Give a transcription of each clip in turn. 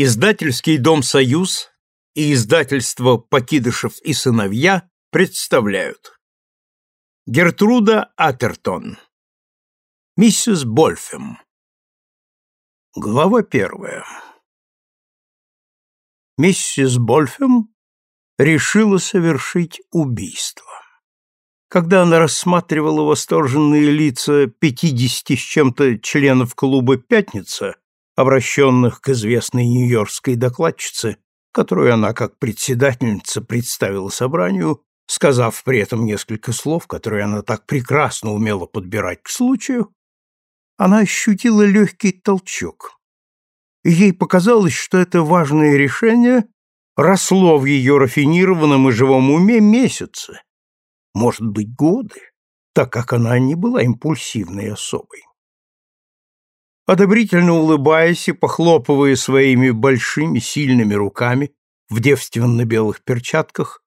Издательский дом «Союз» и издательство «Покидышев и сыновья» представляют. Гертруда Атертон. Миссис Больфем. Глава первая. Миссис Больфем решила совершить убийство. Когда она рассматривала восторженные лица пятидесяти с чем-то членов клуба «Пятница», обращенных к известной нью-йоркской докладчице, которую она как председательница представила собранию, сказав при этом несколько слов, которые она так прекрасно умела подбирать к случаю, она ощутила легкий толчок. Ей показалось, что это важное решение росло в ее рафинированном и живом уме месяцы, может быть, годы, так как она не была импульсивной особой. Одобрительно улыбаясь и похлопывая своими большими сильными руками в девственно-белых перчатках,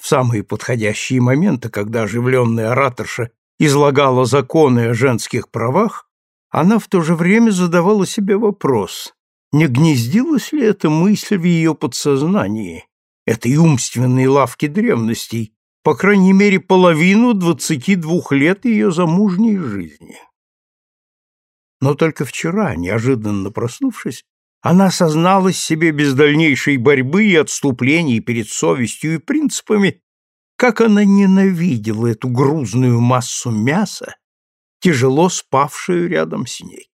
в самые подходящие моменты, когда оживленная ораторша излагала законы о женских правах, она в то же время задавала себе вопрос, не гнездилась ли эта мысль в ее подсознании, этой умственной лавки древностей, по крайней мере, половину двадцати двух лет ее замужней жизни. Но только вчера, неожиданно проснувшись, она созналась себе без дальнейшей борьбы и отступлений перед совестью и принципами, как она ненавидела эту грузную массу мяса, тяжело спавшую рядом с ней.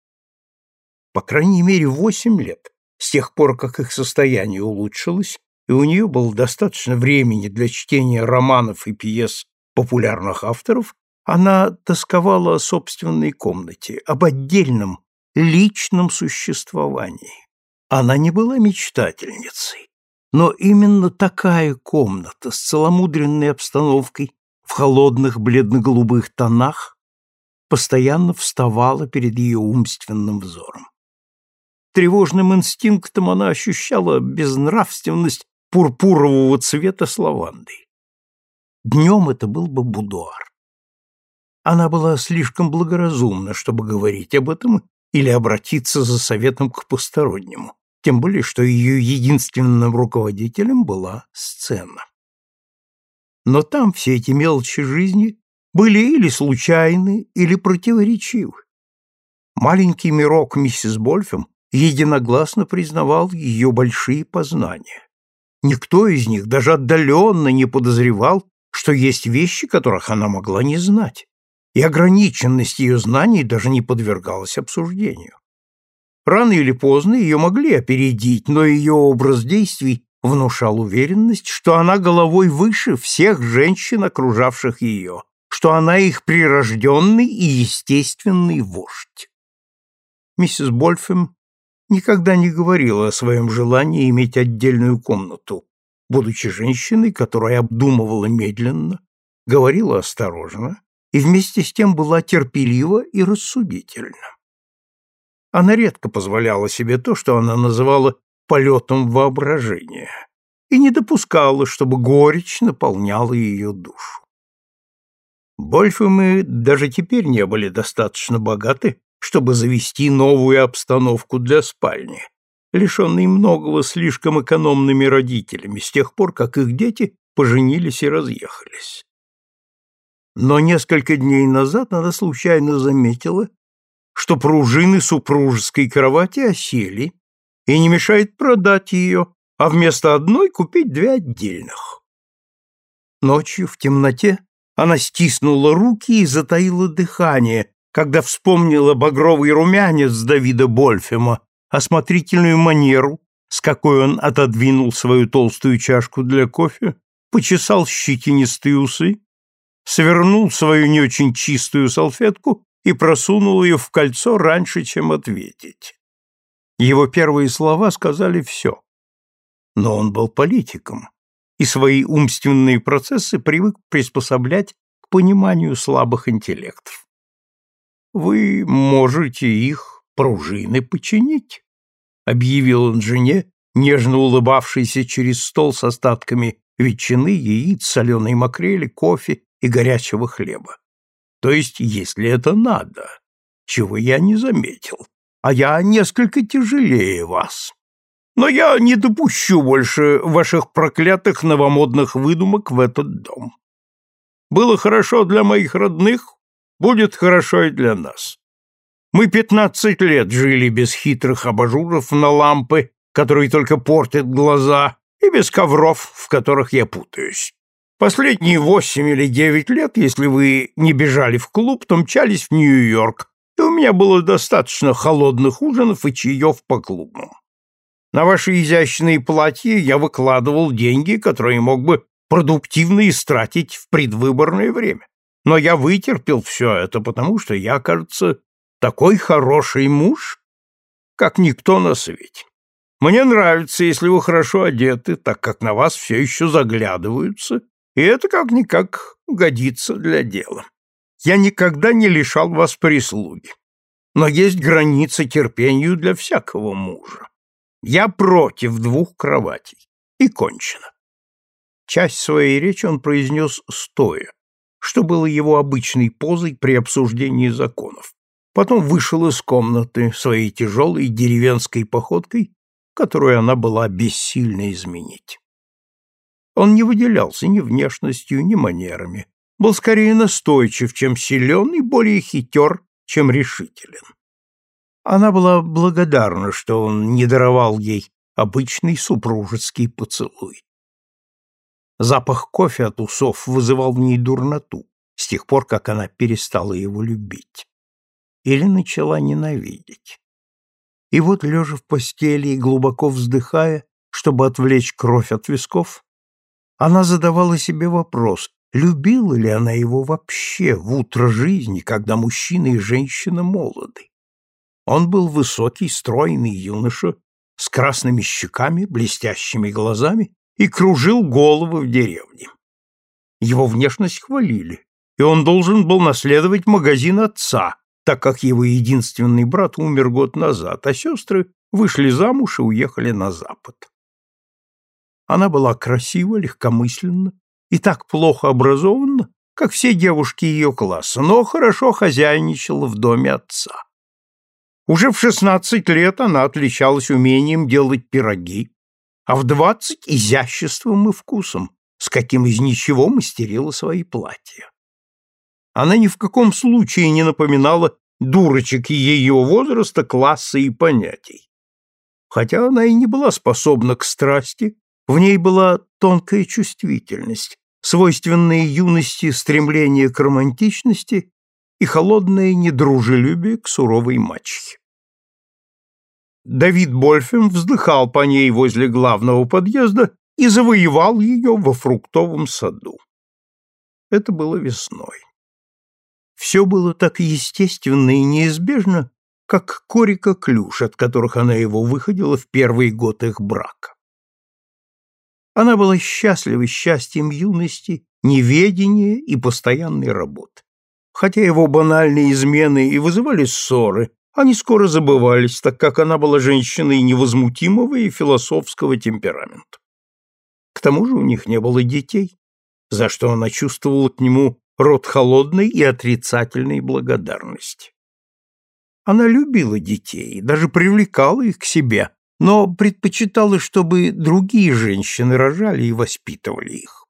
По крайней мере, восемь лет, с тех пор, как их состояние улучшилось, и у нее было достаточно времени для чтения романов и пьес популярных авторов, она тосковала о собственной комнате, об отдельном, личном существовании. Она не была мечтательницей, но именно такая комната с целомудренной обстановкой в холодных бледно-голубых тонах постоянно вставала перед ее умственным взором. Тревожным инстинктом она ощущала безнравственность пурпурового цвета с лавандой. Днем это был бы будуар. Она была слишком благоразумна, чтобы говорить об этом или обратиться за советом к постороннему, тем более что ее единственным руководителем была сцена. Но там все эти мелочи жизни были или случайны, или противоречивы. Маленький мирок миссис Больфем единогласно признавал ее большие познания. Никто из них даже отдаленно не подозревал, что есть вещи, которых она могла не знать и ограниченность ее знаний даже не подвергалась обсуждению. Рано или поздно ее могли опередить, но ее образ действий внушал уверенность, что она головой выше всех женщин, окружавших ее, что она их прирожденный и естественный вождь. Миссис Больфем никогда не говорила о своем желании иметь отдельную комнату, будучи женщиной, которая обдумывала медленно, говорила осторожно и вместе с тем была терпелива и рассудительна. Она редко позволяла себе то, что она называла полетом воображения, и не допускала, чтобы горечь наполняла ее душу. мы даже теперь не были достаточно богаты, чтобы завести новую обстановку для спальни, лишенные многого слишком экономными родителями с тех пор, как их дети поженились и разъехались. Но несколько дней назад она случайно заметила, что пружины супружеской кровати осели, и не мешает продать ее, а вместо одной купить две отдельных. Ночью в темноте она стиснула руки и затаила дыхание, когда вспомнила багровый румянец Давида Больфема, осмотрительную манеру, с какой он отодвинул свою толстую чашку для кофе, почесал щетинистые усы свернул свою не очень чистую салфетку и просунул ее в кольцо раньше, чем ответить. Его первые слова сказали все. Но он был политиком и свои умственные процессы привык приспособлять к пониманию слабых интеллектов. «Вы можете их пружины починить», — объявил он жене, нежно улыбавшейся через стол с остатками ветчины, яиц, соленой макрели, кофе и горячего хлеба. То есть, если это надо, чего я не заметил, а я несколько тяжелее вас. Но я не допущу больше ваших проклятых новомодных выдумок в этот дом. Было хорошо для моих родных, будет хорошо и для нас. Мы пятнадцать лет жили без хитрых абажуров на лампы, которые только портят глаза, и без ковров, в которых я путаюсь. Последние восемь или девять лет, если вы не бежали в клуб, то мчались в Нью-Йорк, и у меня было достаточно холодных ужинов и чаев по клубам. На ваши изящные платья я выкладывал деньги, которые мог бы продуктивно истратить в предвыборное время. Но я вытерпел все это, потому что я, кажется, такой хороший муж, как никто на свете. Мне нравится, если вы хорошо одеты, так как на вас все еще заглядываются, и это как-никак годится для дела. Я никогда не лишал вас прислуги. Но есть границы терпению для всякого мужа. Я против двух кроватей. И кончено. Часть своей речи он произнес стоя, что было его обычной позой при обсуждении законов. Потом вышел из комнаты своей тяжелой деревенской походкой, которую она была бессильна изменить. Он не выделялся ни внешностью, ни манерами, был скорее настойчив, чем силен, и более хитер, чем решителен. Она была благодарна, что он не даровал ей обычный супружеский поцелуй. Запах кофе от усов вызывал в ней дурноту с тех пор, как она перестала его любить. Или начала ненавидеть. И вот, лежа в постели и глубоко вздыхая, чтобы отвлечь кровь от висков, она задавала себе вопрос, любила ли она его вообще в утро жизни, когда мужчина и женщина молоды. Он был высокий, стройный юноша с красными щеками, блестящими глазами и кружил головы в деревне. Его внешность хвалили, и он должен был наследовать магазин отца, так как его единственный брат умер год назад, а сестры вышли замуж и уехали на запад. Она была красива, легкомысленна и так плохо образована, как все девушки ее класса, но хорошо хозяйничала в доме отца. Уже в шестнадцать лет она отличалась умением делать пироги, а в двадцать — изяществом и вкусом, с каким из ничего мастерила свои платья. Она ни в каком случае не напоминала дурочек ее возраста, класса и понятий. Хотя она и не была способна к страсти, в ней была тонкая чувствительность, свойственная юности стремление к романтичности и холодное недружелюбие к суровой мачехе. Давид Больфем вздыхал по ней возле главного подъезда и завоевал ее во фруктовом саду. Это было весной. Все было так естественно и неизбежно, как корика клюш, от которых она его выходила в первый год их брака. Она была счастлива счастьем юности, неведения и постоянной работы. Хотя его банальные измены и вызывали ссоры, они скоро забывались, так как она была женщиной невозмутимого и философского темперамента. К тому же у них не было детей, за что она чувствовала к нему род холодной и отрицательной благодарности. Она любила детей, даже привлекала их к себе, но предпочитала, чтобы другие женщины рожали и воспитывали их.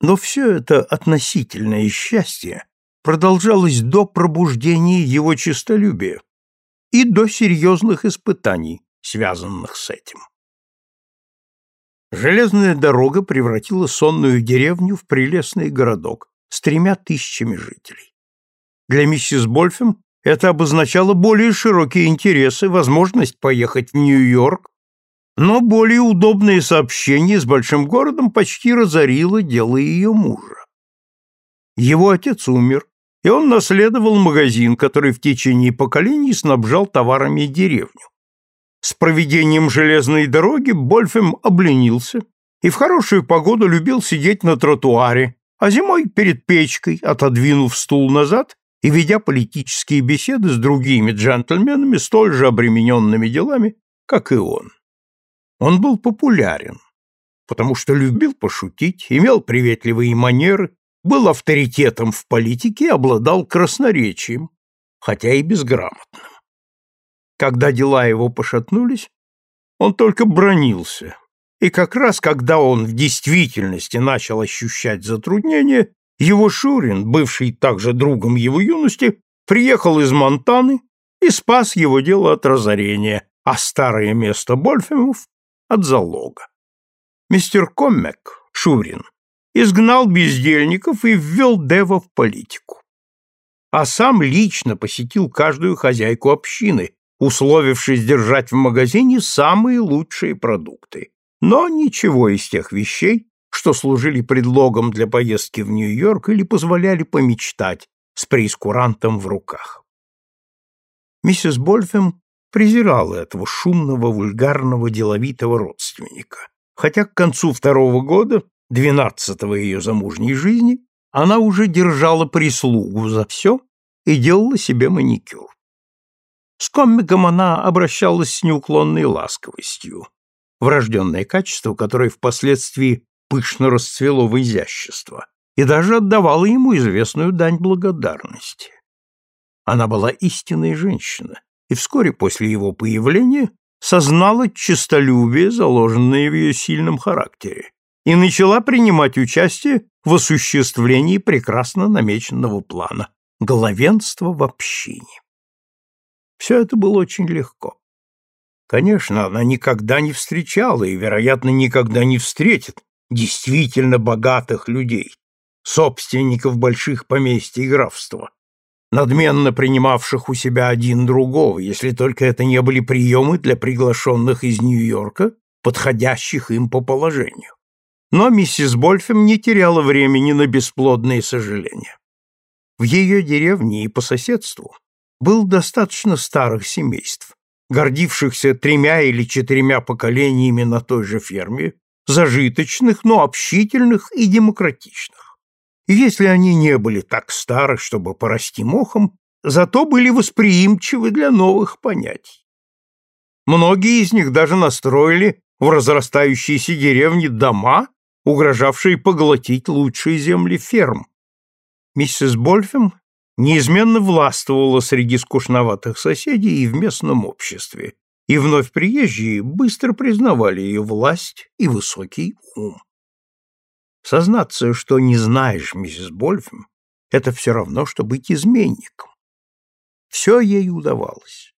Но все это относительное счастье продолжалось до пробуждения его честолюбия и до серьезных испытаний, связанных с этим. Железная дорога превратила сонную деревню в прелестный городок, с тремя тысячами жителей. Для миссис Больфем это обозначало более широкие интересы, возможность поехать в Нью-Йорк, но более удобное сообщение с большим городом почти разорило дело ее мужа. Его отец умер, и он наследовал магазин, который в течение поколений снабжал товарами деревню. С проведением железной дороги Больфем обленился и в хорошую погоду любил сидеть на тротуаре, а зимой перед печкой, отодвинув стул назад и ведя политические беседы с другими джентльменами, столь же обремененными делами, как и он. Он был популярен, потому что любил пошутить, имел приветливые манеры, был авторитетом в политике и обладал красноречием, хотя и безграмотным. Когда дела его пошатнулись, он только бронился. И как раз когда он в действительности начал ощущать затруднения, его Шурин, бывший также другом его юности, приехал из Монтаны и спас его дело от разорения, а старое место Больфемов — от залога. Мистер Коммек, Шурин, изгнал бездельников и ввел Дева в политику. А сам лично посетил каждую хозяйку общины, условившись держать в магазине самые лучшие продукты. Но ничего из тех вещей, что служили предлогом для поездки в Нью-Йорк или позволяли помечтать с преискурантом в руках. Миссис Больфем презирала этого шумного, вульгарного, деловитого родственника, хотя к концу второго года, двенадцатого ее замужней жизни, она уже держала прислугу за все и делала себе маникюр. С комиком она обращалась с неуклонной ласковостью, врожденное качество, которое впоследствии пышно расцвело в изящество, и даже отдавала ему известную дань благодарности. Она была истинной женщина, и вскоре после его появления сознала честолюбие, заложенное в ее сильном характере, и начала принимать участие в осуществлении прекрасно намеченного плана – главенства в общине. Все это было очень легко. Конечно, она никогда не встречала и, вероятно, никогда не встретит действительно богатых людей, собственников больших поместьй и графства, надменно принимавших у себя один другого, если только это не были приемы для приглашенных из Нью-Йорка, подходящих им по положению. Но миссис Больфем не теряла времени на бесплодные сожаления. В ее деревне и по соседству было достаточно старых семейств, гордившихся тремя или четырьмя поколениями на той же ферме, зажиточных, но общительных и демократичных. И если они не были так стары, чтобы порасти мохом, зато были восприимчивы для новых понятий. Многие из них даже настроили в разрастающиеся деревни дома, угрожавшие поглотить лучшие земли ферм. Миссис Больфем неизменно властвовала среди скучноватых соседей и в местном обществе, и вновь приезжие быстро признавали ее власть и высокий ум. Сознаться, что не знаешь миссис Больфем, это все равно, что быть изменником. Все ей удавалось.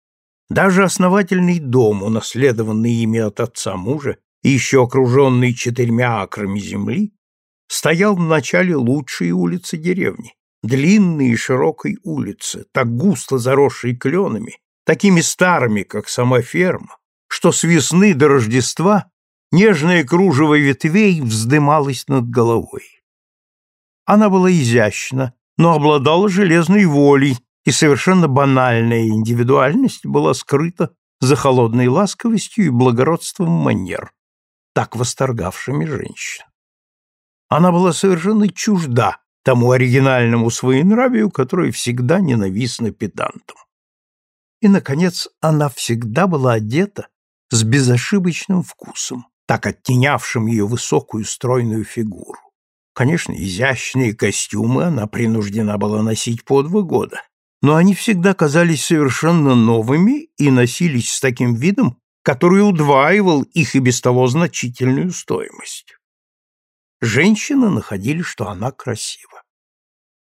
Даже основательный дом, унаследованный ими от отца мужа и еще окруженный четырьмя акрами земли, стоял в начале лучшей улицы деревни, длинной и широкой улицы, так густо заросшей кленами, такими старыми, как сама ферма, что с весны до Рождества нежное кружево ветвей вздымалось над головой. Она была изящна, но обладала железной волей, и совершенно банальная индивидуальность была скрыта за холодной ласковостью и благородством манер, так восторгавшими женщин. Она была совершенно чужда тому оригинальному своенравию, которое всегда ненавистно педантам. И, наконец, она всегда была одета с безошибочным вкусом, так оттенявшим ее высокую стройную фигуру. Конечно, изящные костюмы она принуждена была носить по два года, но они всегда казались совершенно новыми и носились с таким видом, который удваивал их и без того значительную стоимость. Женщины находили, что она красива.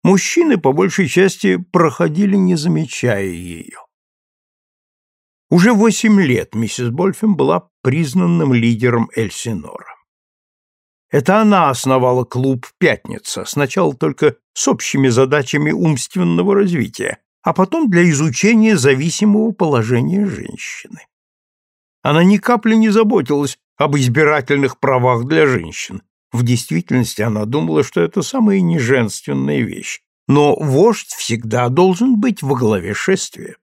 Мужчины, по большей части, проходили, не замечая ее. Уже восемь лет миссис Больфем была признанным лидером Эльсинора. Это она основала клуб «Пятница», сначала только с общими задачами умственного развития, а потом для изучения зависимого положения женщины. Она ни капли не заботилась об избирательных правах для женщин. В действительности она думала, что это самая неженственная вещь. Но вождь всегда должен быть во главе шествия.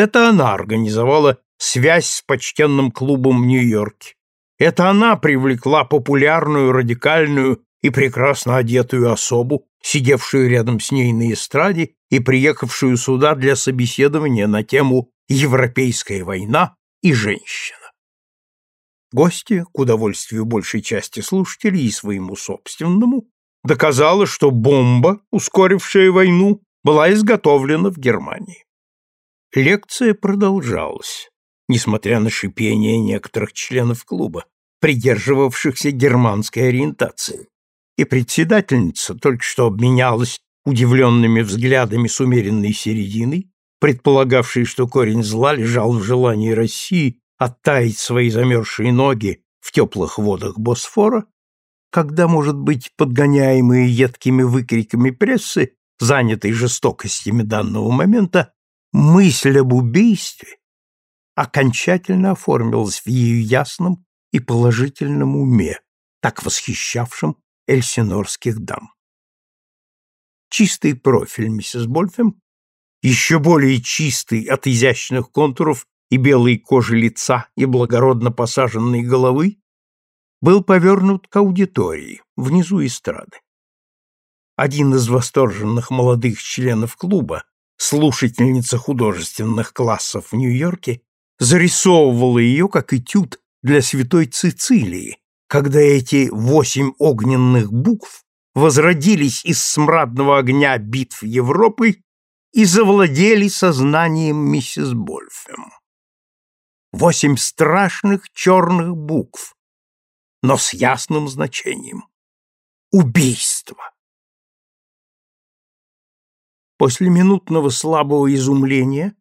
Это она организовала связь с почтенным клубом в Нью-Йорке. Это она привлекла популярную, радикальную и прекрасно одетую особу, сидевшую рядом с ней на эстраде и приехавшую сюда для собеседования на тему «Европейская война и женщина». Гостья, к удовольствию большей части слушателей и своему собственному, доказала, что бомба, ускорившая войну, была изготовлена в Германии. Лекция продолжалась. несмотря на шипение некоторых членов клуба, придерживавшихся германской ориентации. И председательница только что обменялась удивленными взглядами с умеренной серединой, предполагавшей, что корень зла лежал в желании России оттаять свои замерзшие ноги в теплых водах Босфора, когда, может быть, подгоняемые едкими выкриками прессы, занятой жестокостями данного момента, мысль об убийстве окончательно оформилась в ее ясном и положительном уме, так восхищавшем эльсинорских дам. Чистый профиль миссис Больфем, еще более чистый от изящных контуров и белой кожи лица и благородно посаженной головы, был повернут к аудитории, внизу эстрады. Один из восторженных молодых членов клуба, слушательница художественных классов в Нью-Йорке, зарисовывала ее как этюд для святой Цицилии, когда эти восемь огненных букв возродились из смрадного огня битв Европы и завладели сознанием миссис Больфем. Восемь страшных черных букв, но с ясным значением. Убийство. После минутного слабого изумления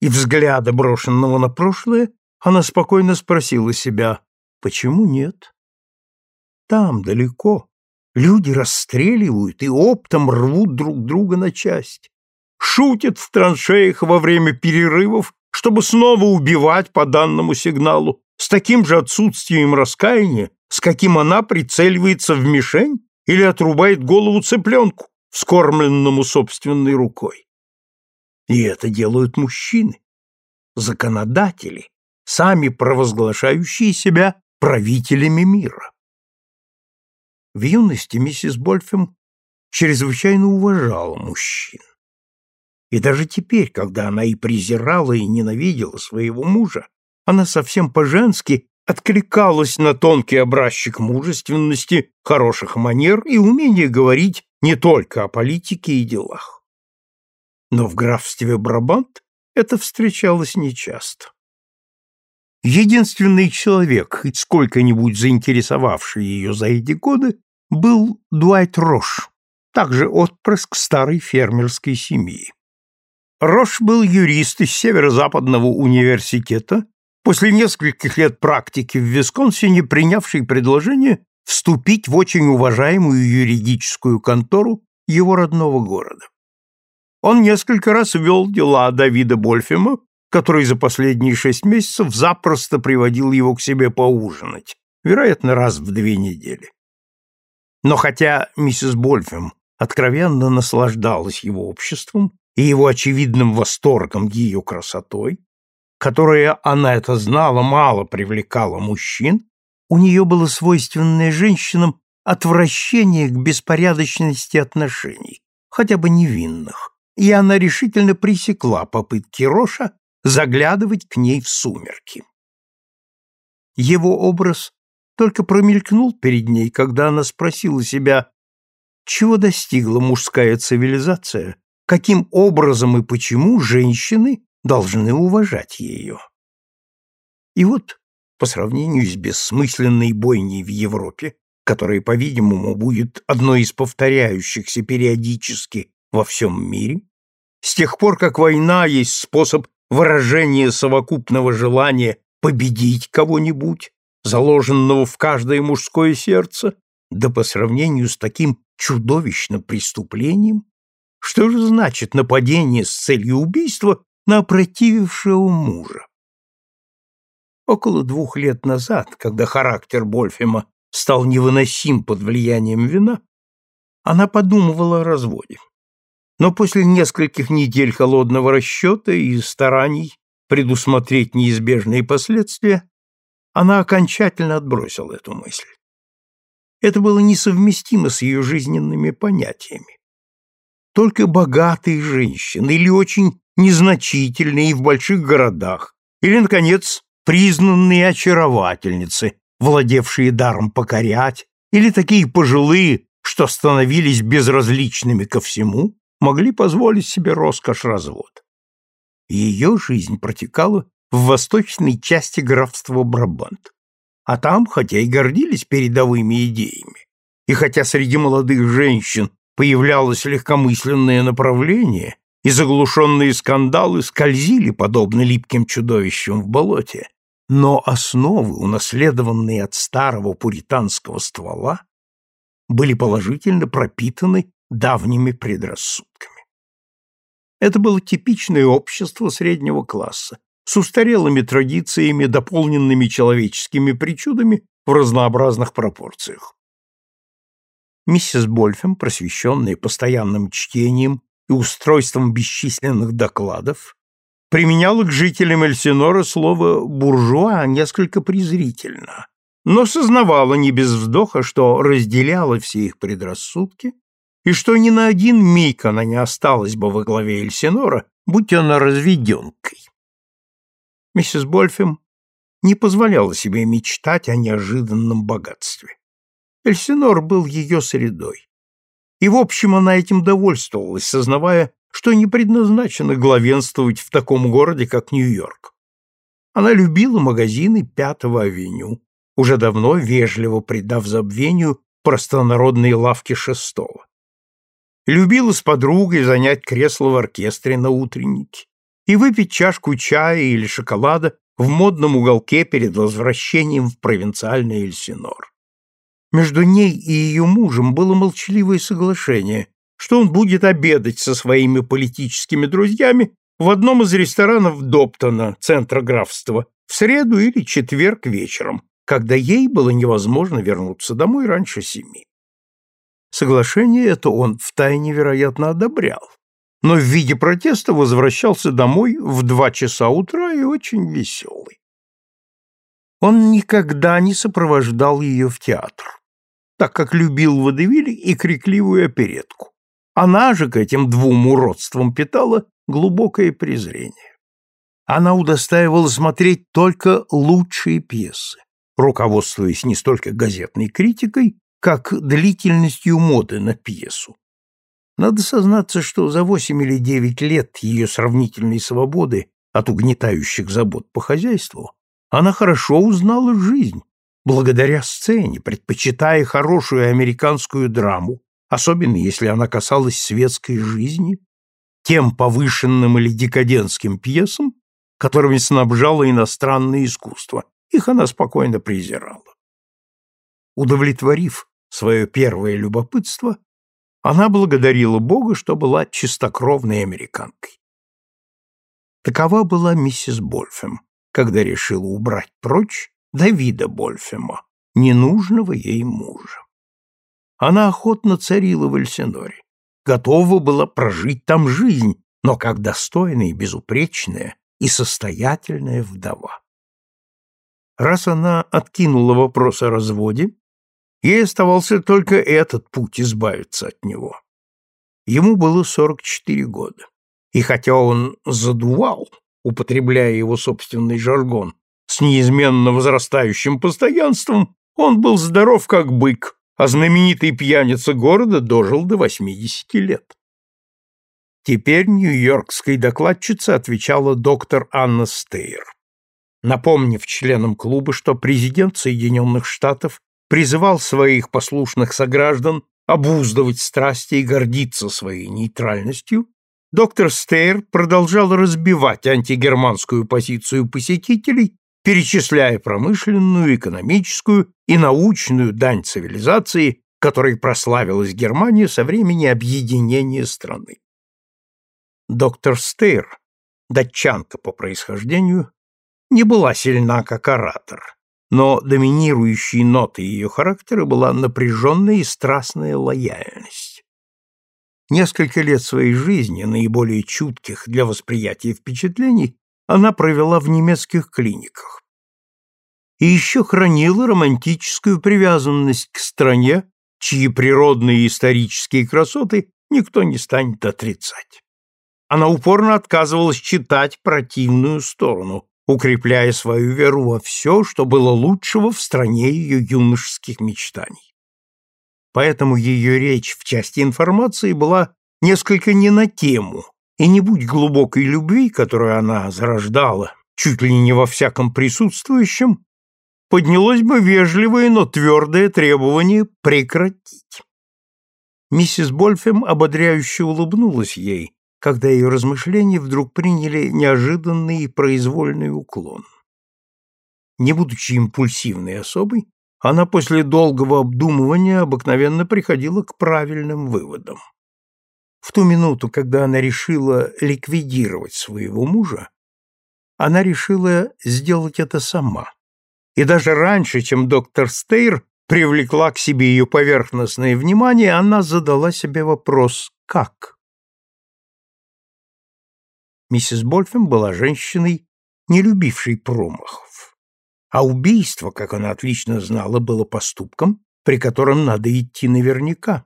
и взгляда, брошенного на прошлое, она спокойно спросила себя, почему нет? Там, далеко, люди расстреливают и оптом рвут друг друга на части, шутят в траншеях во время перерывов, чтобы снова убивать по данному сигналу, с таким же отсутствием раскаяния, с каким она прицеливается в мишень или отрубает голову цыпленку, вскормленному собственной рукой. И это делают мужчины, законодатели, сами провозглашающие себя правителями мира. В юности миссис Больфем чрезвычайно уважала мужчин. И даже теперь, когда она и презирала, и ненавидела своего мужа, она совсем по-женски откликалась на тонкий образчик мужественности, хороших манер и умения говорить не только о политике и делах. Но в графстве Брабант это встречалось нечасто. Единственный человек, хоть сколько-нибудь заинтересовавший ее за эти годы, был Дуайт Рош, также отпрыск старой фермерской семьи. Рош был юрист из Северо-Западного университета, после нескольких лет практики в Висконсине принявший предложение вступить в очень уважаемую юридическую контору его родного города. Он несколько раз вел дела Давида Больфема, который за последние шесть месяцев запросто приводил его к себе поужинать, вероятно, раз в две недели. Но хотя миссис Больфем откровенно наслаждалась его обществом и его очевидным восторгом ее красотой, которая, она это знала, мало привлекала мужчин, у нее было свойственное женщинам отвращение к беспорядочности отношений, хотя бы невинных, и она решительно пресекла попытки Роша заглядывать к ней в сумерки. Его образ только промелькнул перед ней, когда она спросила себя, чего достигла мужская цивилизация, каким образом и почему женщины должны уважать ее. И вот, по сравнению с бессмысленной бойней в Европе, которая, по-видимому, будет одной из повторяющихся периодически во всем мире, с тех пор, как война есть способ выражения совокупного желания победить кого-нибудь, заложенного в каждое мужское сердце, да по сравнению с таким чудовищным преступлением, что же значит нападение с целью убийства на опротивившего мужа? Около двух лет назад, когда характер Больфема стал невыносим под влиянием вина, она подумывала о разводе. Но после нескольких недель холодного расчета и стараний предусмотреть неизбежные последствия, она окончательно отбросила эту мысль. Это было несовместимо с ее жизненными понятиями. Только богатые женщины или очень незначительные в больших городах, или, наконец, признанные очаровательницы, владевшие даром покорять, или такие пожилые, что становились безразличными ко всему, могли позволить себе роскошь развод. Ее жизнь протекала в восточной части графства Брабант. А там, хотя и гордились передовыми идеями, и хотя среди молодых женщин появлялось легкомысленное направление, и заглушенные скандалы скользили, подобно липким чудовищам в болоте, но основы, унаследованные от старого пуританского ствола, были положительно пропитаны давними предрассудками. Это было типичное общество среднего класса, с устарелыми традициями, дополненными человеческими причудами в разнообразных пропорциях. Миссис Больфем, просвещенная постоянным чтением и устройством бесчисленных докладов, применяла к жителям Эльсинора слово «буржуа» несколько презрительно, но сознавала не без вздоха, что разделяла все их предрассудки и что ни на один миг она не осталась бы во главе Эльсинора, будь она разведенкой. Миссис Больфем не позволяла себе мечтать о неожиданном богатстве. Эльсинор был ее средой. И, в общем, она этим довольствовалась, сознавая, что не предназначена главенствовать в таком городе, как Нью-Йорк. Она любила магазины Пятого авеню, уже давно вежливо придав забвению простонародные лавки Шестого. Любила с подругой занять кресло в оркестре на утреннике и выпить чашку чая или шоколада в модном уголке перед возвращением в провинциальный Эльсинор. Между ней и ее мужем было молчаливое соглашение, что он будет обедать со своими политическими друзьями в одном из ресторанов Доптона, центра графства, в среду или четверг вечером, когда ей было невозможно вернуться домой раньше семи. Соглашение это он втайне, вероятно, одобрял, но в виде протеста возвращался домой в два часа утра и очень веселый. Он никогда не сопровождал ее в театр, так как любил водевиль и крикливую оперетку. Она же к этим двум уродствам питала глубокое презрение. Она удостаивала смотреть только лучшие пьесы, руководствуясь не столько газетной критикой, как длительностью моды на пьесу. Надо сознаться, что за восемь или девять лет ее сравнительной свободы от угнетающих забот по хозяйству она хорошо узнала жизнь, благодаря сцене, предпочитая хорошую американскую драму, особенно если она касалась светской жизни, тем повышенным или декадентским пьесам, которыми снабжало иностранное искусство. Их она спокойно презирала. Удовлетворив свое первое любопытство, она благодарила Бога, что была чистокровной американкой. Такова была миссис Больфем, когда решила убрать прочь Давида Больфема, ненужного ей мужа. Она охотно царила в Эльсиноре, готова была прожить там жизнь, но как достойная и безупречная и состоятельная вдова. Раз она откинула вопрос о разводе, Ей оставался только этот путь избавиться от него. Ему было 44 года, и хотя он задувал, употребляя его собственный жаргон, с неизменно возрастающим постоянством, он был здоров как бык, а знаменитый пьяница города дожил до 80 лет. Теперь нью-йоркской докладчице отвечала доктор Анна Стейр. Напомнив членам клуба, что президент Соединенных Штатов призывал своих послушных сограждан обуздывать страсти и гордиться своей нейтральностью, доктор Стейр продолжал разбивать антигерманскую позицию посетителей, перечисляя промышленную, экономическую и научную дань цивилизации, которой прославилась Германия со времени объединения страны. Доктор Стейр, датчанка по происхождению, не была сильна как оратор, но доминирующей нотой ее характера была напряженная и страстная лояльность. Несколько лет своей жизни, наиболее чутких для восприятия впечатлений, она провела в немецких клиниках. И еще хранила романтическую привязанность к стране, чьи природные и исторические красоты никто не станет отрицать. Она упорно отказывалась читать противную сторону, укрепляя свою веру во все, что было лучшего в стране ее юношеских мечтаний. Поэтому ее речь в части информации была несколько не на тему, и не будь глубокой любви, которую она зарождала, чуть ли не во всяком присутствующем, поднялось бы вежливое, но твердое требование прекратить. Миссис Больфем ободряюще улыбнулась ей, когда ее размышления вдруг приняли неожиданный и произвольный уклон. Не будучи импульсивной особой, она после долгого обдумывания обыкновенно приходила к правильным выводам. В ту минуту, когда она решила ликвидировать своего мужа, она решила сделать это сама. И даже раньше, чем доктор Стейр привлекла к себе ее поверхностное внимание, она задала себе вопрос «как?». Миссис Больфем была женщиной, не любившей промахов. А убийство, как она отлично знала, было поступком, при котором надо идти наверняка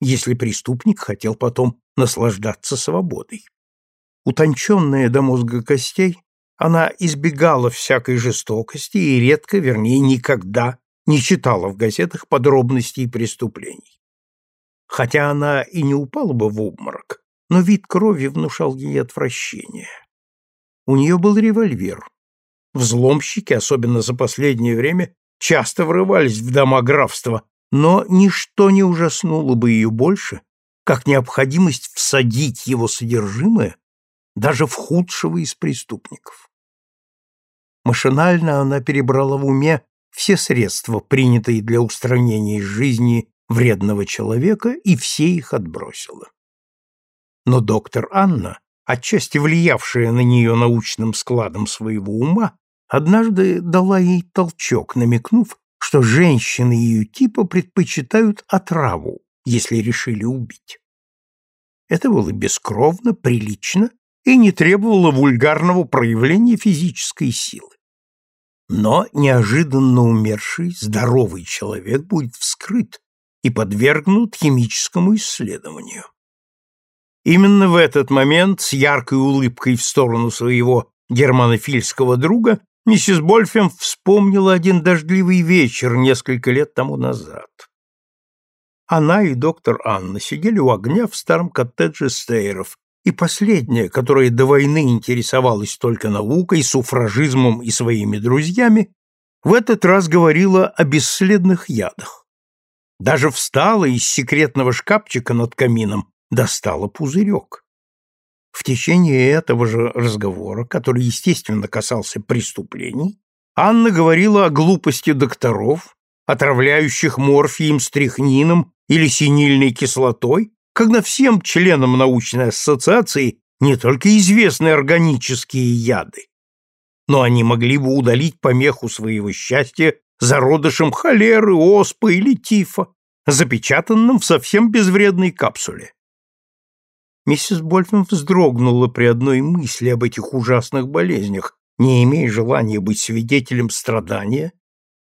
если преступник хотел потом наслаждаться свободой. Утонченная до мозга костей, она избегала всякой жестокости и редко, вернее, никогда не читала в газетах подробностей преступлений. Хотя она и не упала бы в обморок, но вид крови внушал ей отвращение. У нее был револьвер. Взломщики, особенно за последнее время, часто врывались в дома графства, но ничто не ужаснуло бы ее больше, как необходимость всадить его содержимое даже в худшего из преступников. Машинально она перебрала в уме все средства, принятые для устранения из жизни вредного человека, и все их отбросила. Но доктор Анна, отчасти влиявшая на нее научным складом своего ума, однажды дала ей толчок, намекнув, что женщины ее типа предпочитают отраву, если решили убить. Это было бескровно, прилично и не требовало вульгарного проявления физической силы. Но неожиданно умерший, здоровый человек будет вскрыт и подвергнут химическому исследованию. Именно в этот момент, с яркой улыбкой в сторону своего германофильского друга, Миссис Больфем вспомнила один дождливый вечер несколько лет тому назад. Она и доктор Анна сидели у огня в старом коттедже Стейров, и последняя, которая до войны интересовалась только наукой, суфражизмом и своими друзьями, в этот раз говорила о бесследных ядах. Даже встала из секретного шкафчика над камином, достала пузырек. В течение этого же разговора, который, естественно, касался преступлений, Анна говорила о глупости докторов, отравляющих морфием, стрихнином или синильной кислотой, когда всем членам научной ассоциации не только известны органические яды, но они могли бы удалить помеху своего счастья зародышем холеры, оспы или тифа, запечатанным в совсем безвредной капсуле. Миссис Больфин вздрогнула при одной мысли об этих ужасных болезнях, не имея желания быть свидетелем страдания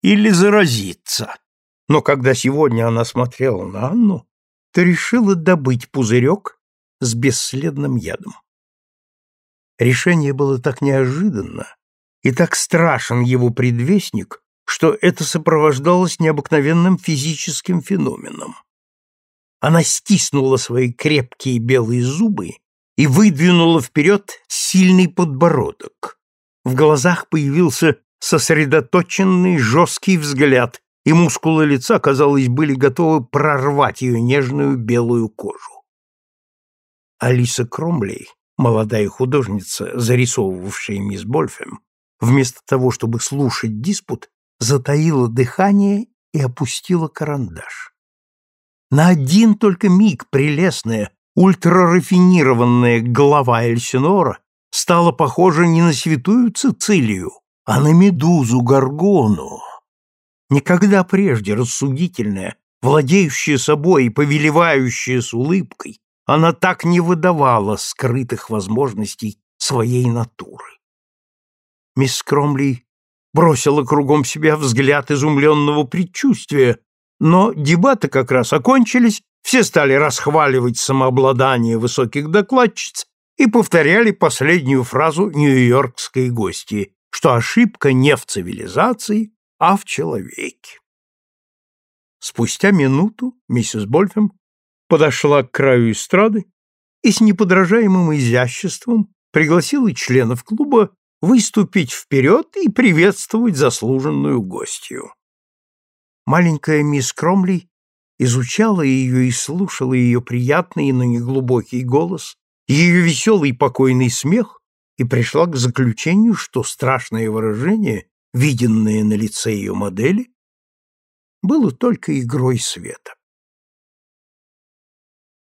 или заразиться. Но когда сегодня она смотрела на Анну, то решила добыть пузырек с бесследным ядом. Решение было так неожиданно, и так страшен его предвестник, что это сопровождалось необыкновенным физическим феноменом. Она стиснула свои крепкие белые зубы и выдвинула вперед сильный подбородок. В глазах появился сосредоточенный жесткий взгляд, и мускулы лица, казалось, были готовы прорвать ее нежную белую кожу. Алиса Кромлей, молодая художница, зарисовывавшая мисс Больфем, вместо того, чтобы слушать диспут, затаила дыхание и опустила карандаш. На один только миг прелестная, ультрарафинированная голова Эльсинора стала похожа не на святую Цицилию, а на медузу Гаргону. Никогда прежде рассудительная, владеющая собой и повелевающая с улыбкой, она так не выдавала скрытых возможностей своей натуры. Мисс Кромли бросила кругом себя взгляд изумленного предчувствия, но дебаты как раз окончились, все стали расхваливать самообладание высоких докладчиц и повторяли последнюю фразу нью-йоркской гости, что ошибка не в цивилизации, а в человеке. Спустя минуту миссис Больфем подошла к краю эстрады и с неподражаемым изяществом пригласила членов клуба выступить вперед и приветствовать заслуженную гостью. Маленькая мисс Кромли изучала ее и слушала ее приятный, но неглубокий голос, ее веселый покойный смех и пришла к заключению, что страшное выражение, виденное на лице ее модели, было только игрой света.